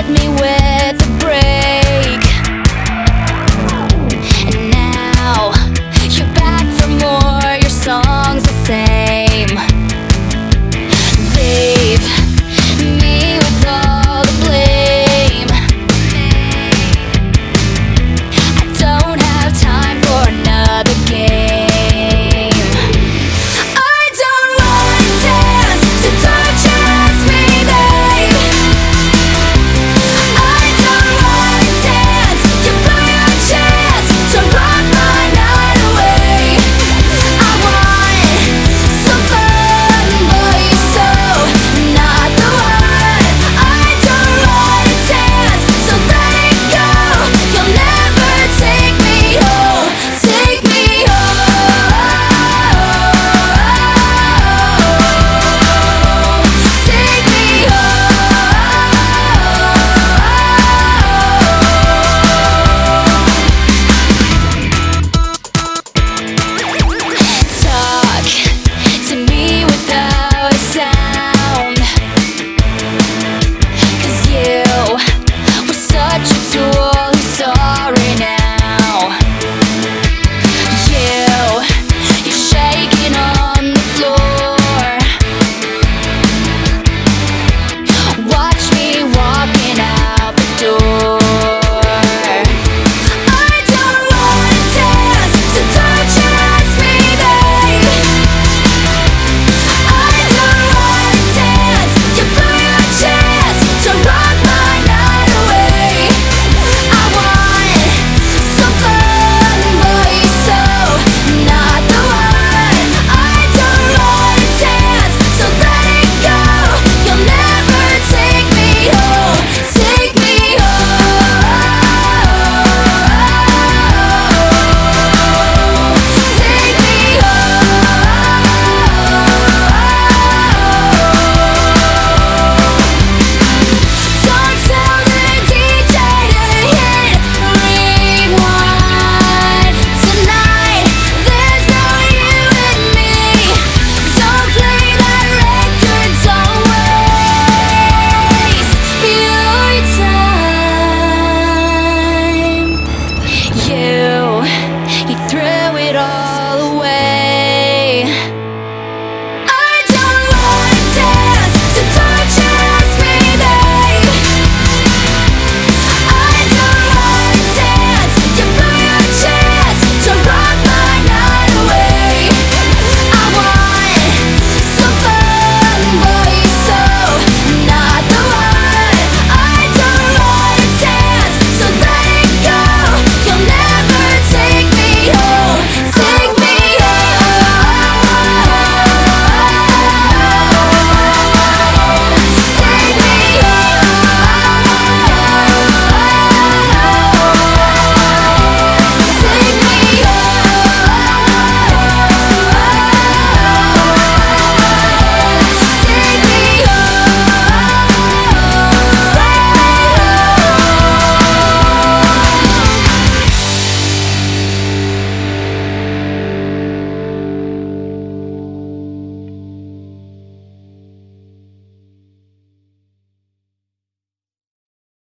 let me win.